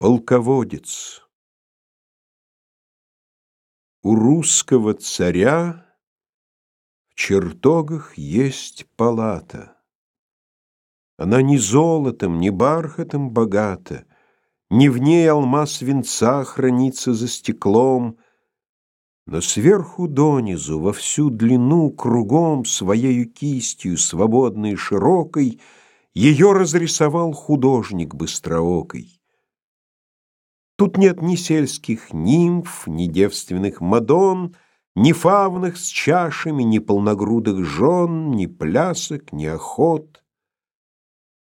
Полководец У русского царя В чертогах есть палата. Она ни золотом, ни бархатом богата, Не в ней алмаз венца хранится за стеклом, Но сверху донизу, во всю длину, кругом Своею кистью, свободной и широкой, Ее разрисовал художник быстроокий. Тут нет ни сельских нимф, ни девственных мадон, Ни фавных с чашами, ни полногрудых жен, Ни плясок, ни охот.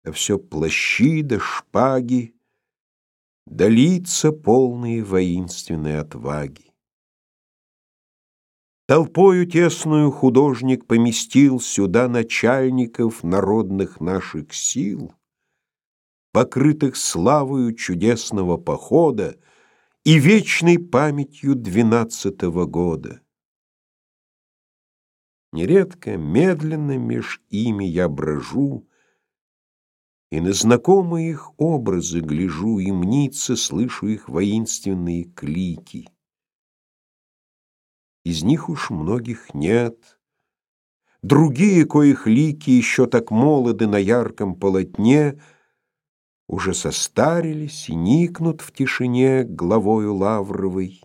А все плащи да шпаги, Да лица полные воинственной отваги. Толпою тесную художник поместил Сюда начальников народных наших сил — покрытых славою чудесного похода и вечной памятью двенадцатого года. Нередко медленно меж ими я брожу, и на знакомые их образы гляжу, и мнится, слышу их воинственные клики. Из них уж многих нет. Другие, коих лики еще так молоды на ярком полотне — уже состарились и никнут в тишине главою лавровой.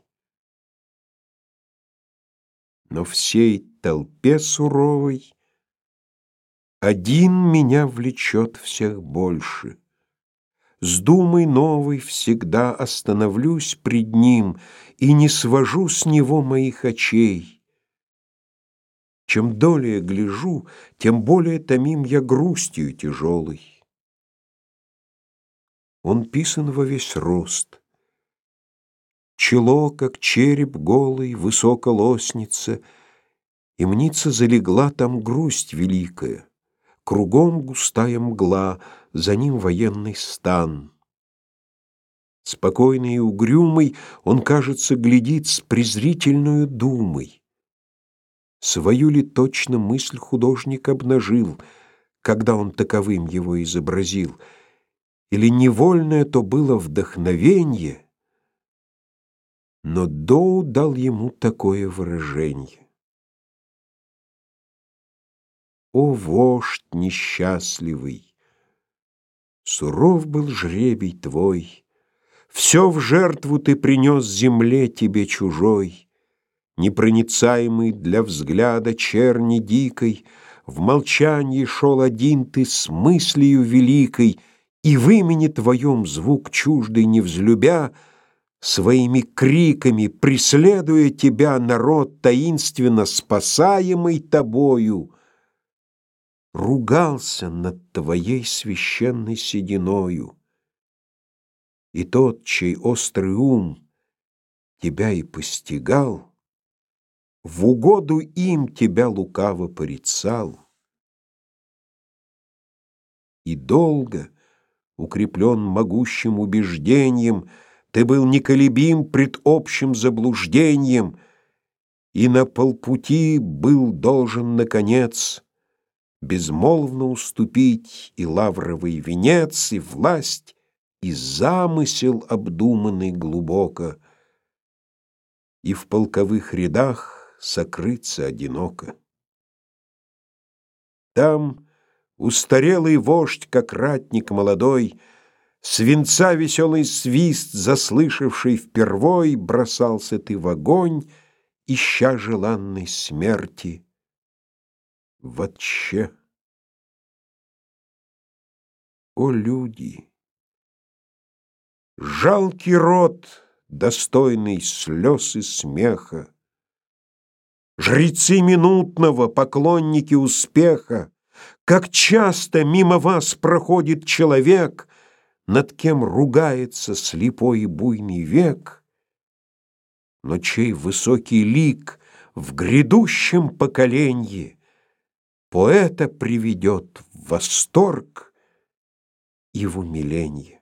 Но всей толпе суровой один меня влечет всех больше. С думой новой всегда остановлюсь пред ним и не свожу с него моих очей. Чем долее гляжу, тем более томим я грустью тяжелой. Он писан во весь рост. Чело, как череп голый, высоко лоснится, И мнится залегла там грусть великая, Кругом густая мгла, за ним военный стан. Спокойный и угрюмый он, кажется, глядит с презрительную думой. Свою ли точно мысль художник обнажил, Когда он таковым его изобразил — или невольное то было вдохновение, но Доу дал ему такое выражение. О, вождь несчастливый! Суров был жребий твой, Все в жертву ты принес земле тебе чужой, Непроницаемый для взгляда черни дикой, В молчании шел один ты с мыслью великой — и в имени твоем звук чуждый не взлюбя, Своими криками, преследуя тебя, народ таинственно спасаемый тобою, Ругался над твоей священной сединою. И тот, чей острый ум тебя и постигал, В угоду им тебя лукаво порицал. И долго — укреплен могущим убеждением, ты был неколебим пред общим заблуждением, и на полпути был должен, наконец, безмолвно уступить и лавровый венец, и власть, и замысел, обдуманный глубоко, и в полковых рядах сокрыться одиноко. Там Устарелый вождь, как ратник молодой, Свинца веселый свист, заслышавший впервой, Бросался ты в огонь, ища желанной смерти. Вотче. О, люди! Жалкий род, достойный слез и смеха, Жрецы минутного, поклонники успеха, как часто мимо вас проходит человек, Над кем ругается слепой и буйный век, Но чей высокий лик в грядущем поколенье Поэта приведет в восторг и в умиление.